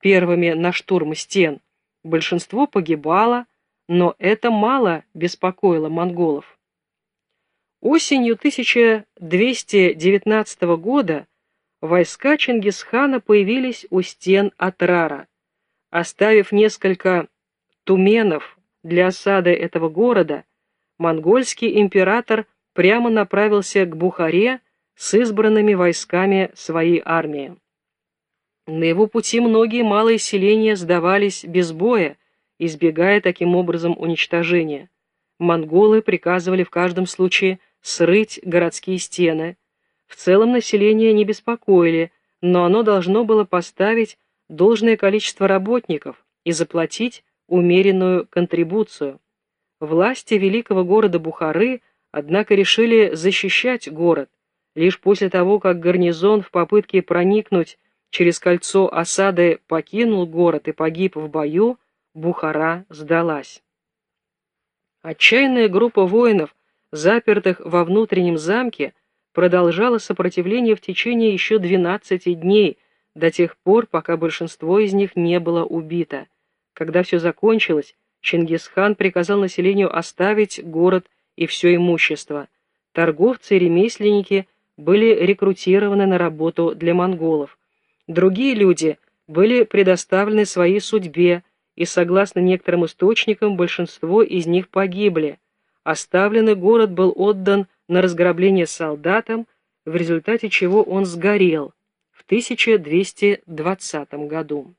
первыми на штурм стен, большинство погибало, но это мало беспокоило монголов. Осенью 1219 года войска Чингисхана появились у стен Атрара. Оставив несколько туменов для осады этого города, монгольский император прямо направился к Бухаре с избранными войсками своей армии. На его пути многие малые селения сдавались без боя, избегая таким образом уничтожения. Монголы приказывали в каждом случае срыть городские стены. В целом население не беспокоили, но оно должно было поставить должное количество работников и заплатить умеренную контрибуцию. Власти великого города Бухары, однако, решили защищать город. Лишь после того, как гарнизон в попытке проникнуть через кольцо осады покинул город и погиб в бою, Бухара сдалась. Отчаянная группа воинов, запертых во внутреннем замке, продолжала сопротивление в течение еще 12 дней, до тех пор, пока большинство из них не было убито. Когда все закончилось, Чингисхан приказал населению оставить город и все имущество. Торговцы и ремесленники были рекрутированы на работу для монголов. Другие люди были предоставлены своей судьбе, и, согласно некоторым источникам, большинство из них погибли. Оставленный город был отдан на разграбление солдатам, в результате чего он сгорел в 1220 году.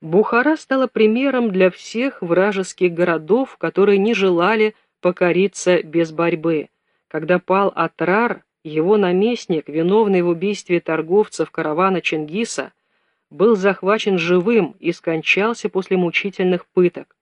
Бухара стала примером для всех вражеских городов, которые не желали покориться без борьбы. Когда пал Атрар, его наместник, виновный в убийстве торговцев каравана Чингиса, был захвачен живым и скончался после мучительных пыток.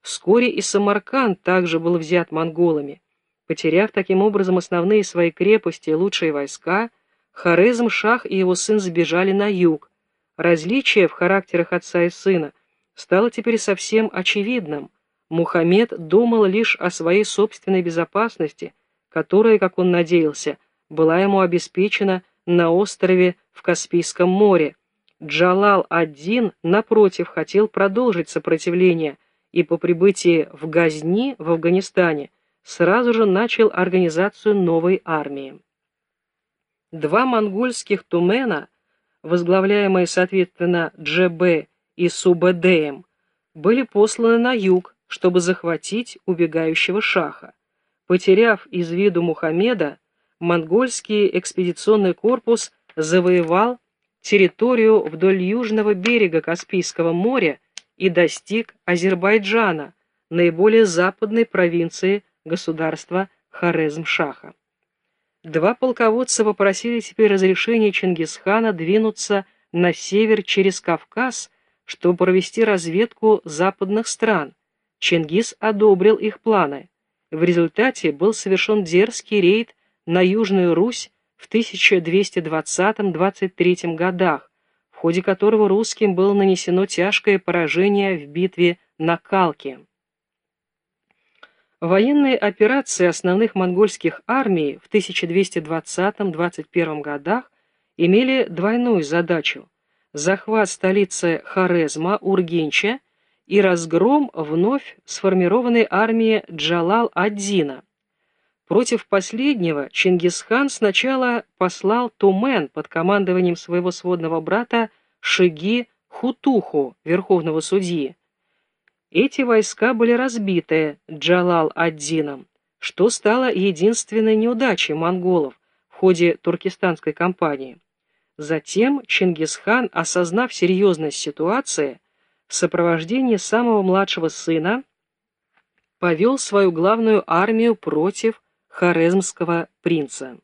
Вскоре и Самарканд также был взят монголами. Потеряв таким образом основные свои крепости и лучшие войска, Хорезм-Шах и его сын сбежали на юг. Различие в характерах отца и сына стало теперь совсем очевидным. Мухаммед думал лишь о своей собственной безопасности, которая, как он надеялся, была ему обеспечена на острове в Каспийском море, Джалал-ад-Дин, напротив, хотел продолжить сопротивление и по прибытии в Газни в Афганистане сразу же начал организацию новой армии. Два монгольских тумена, возглавляемые соответственно Джебе и Субэдеем, были посланы на юг, чтобы захватить убегающего шаха. Потеряв из виду Мухаммеда, монгольский экспедиционный корпус завоевал территорию вдоль южного берега Каспийского моря и достиг Азербайджана, наиболее западной провинции государства Хорезм-Шаха. Два полководца попросили теперь разрешения Чингисхана двинуться на север через Кавказ, чтобы провести разведку западных стран. Чингис одобрил их планы. В результате был совершен дерзкий рейд на Южную Русь в 1220-23 годах, в ходе которого русским было нанесено тяжкое поражение в битве на Калке. Военные операции основных монгольских армий в 1220-21 годах имели двойную задачу – захват столицы Хорезма, Ургенча и разгром вновь сформированной армии Джалал-ад-Дина. Против последнего Чингисхан сначала послал Тумен под командованием своего сводного брата Шиги Хутуху, верховного судьи. Эти войска были разбиты Джалал-ад-Дином, что стало единственной неудачей монголов в ходе туркестанской кампании. Затем Чингисхан, осознав серьезность ситуации, в сопровождении самого младшего сына повел свою главную армию против хорезмского принца.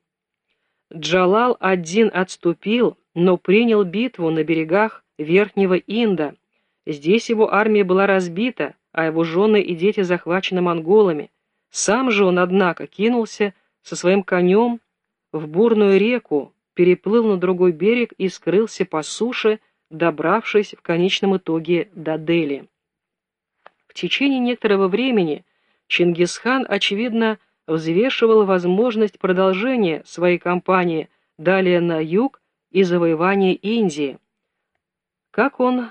Джалал один отступил, но принял битву на берегах Верхнего Инда. Здесь его армия была разбита, а его жены и дети захвачены монголами. Сам же он, однако, кинулся со своим конем в бурную реку, переплыл на другой берег и скрылся по суше, добравшись в конечном итоге до Дели. В течение некоторого времени Чингисхан, очевидно, взвешивал возможность продолжения своей кампании далее на юг и завоевания Индии. Как он